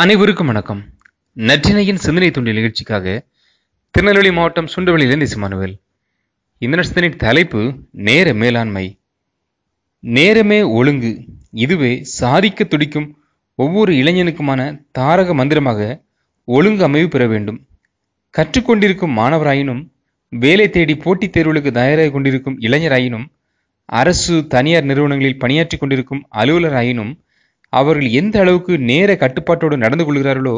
அனைவருக்கும் வணக்கம். நற்றினையின் சிந்தனை துண்டி நிகழ்ச்சிக்காக திருநெல்வேலி மாவட்டம் சுண்டவெளியிலிருந்து இசுமானுவேல் இந்த சிந்தனை தலைப்பு நேர மேலாண்மை. நேரமே ஒழுங்கு. இதுவே சாதிக்க துடிக்கும் ஒவ்வொரு இளைஞனுக்குமான தாரக மந்திரமாக ஒழுங்கு அமைவு பெற வேண்டும். கற்றுக்கொண்டிருக்கும் மாணவராயினும் வேலை தேடி போட்டித் தேர்வுகளுக்கு தயாராக கொண்டிருக்கும் இளைஞராயினும் அரசு தனியார் நிறுவனங்களில் பணியாற்றி கொண்டிருக்கும் அலுவலராயினும் அவர்கள் எந்த அளவுக்கு நேர கட்டுப்பாட்டோடு நடந்து கொள்கிறார்களோ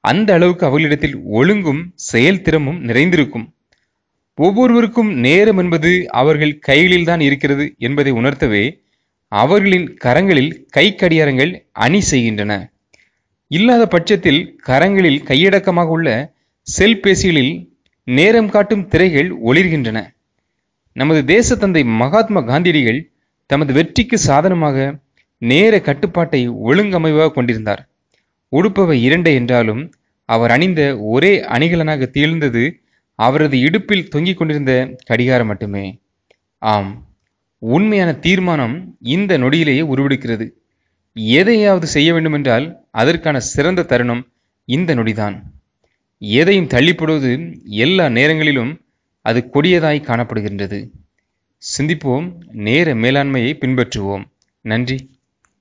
அந்த அளவுக்கு அவர்களிடத்தில் ஒழுங்கும் செயல்திறமும் நிறைந்திருக்கும். ஒவ்வொருவருக்கும் நேரம் என்பது அவர்கள் கைகளில்தான் இருக்கிறது என்பதை உணர்த்தவே அவர்களின் கரங்களில் கை கடியாரங்கள் அணி செய்கின்றன. இல்லாத பட்சத்தில் கரங்களில் கையடக்கமாக உள்ள செல்பேசிகளில் நேரம் காட்டும் திரைகள் ஒளிர்கின்றன. நமது தேச தந்தை மகாத்மா காந்தியடிகள் தமது வெற்றிக்கு சாதனமாக நேர கட்டுப்பாட்டை ஒழுங்கமைவாக கொண்டிருந்தார். உடுப்பவை இரண்டே என்றாலும் அவர் அணிந்த ஒரே அணிகலனாக திகழ்ந்தது அவரது இடுப்பில் தொங்கிக் கொண்டிருந்த கடிகாரம் மட்டுமே. ஆம் உண்மையான தீர்மானம் இந்த நொடியிலேயே உருவெடுக்கிறது. எதையாவது செய்ய வேண்டுமென்றால் அதற்கான சிறந்த தருணம் இந்த நொடிதான். எதையும் தள்ளிப்படுவது எல்லா நேரங்களிலும் அது கொடியதாய் காணப்படுகின்றது. சிந்திப்போம் நேர மேலாண்மையை பின்பற்றுவோம். நன்றி.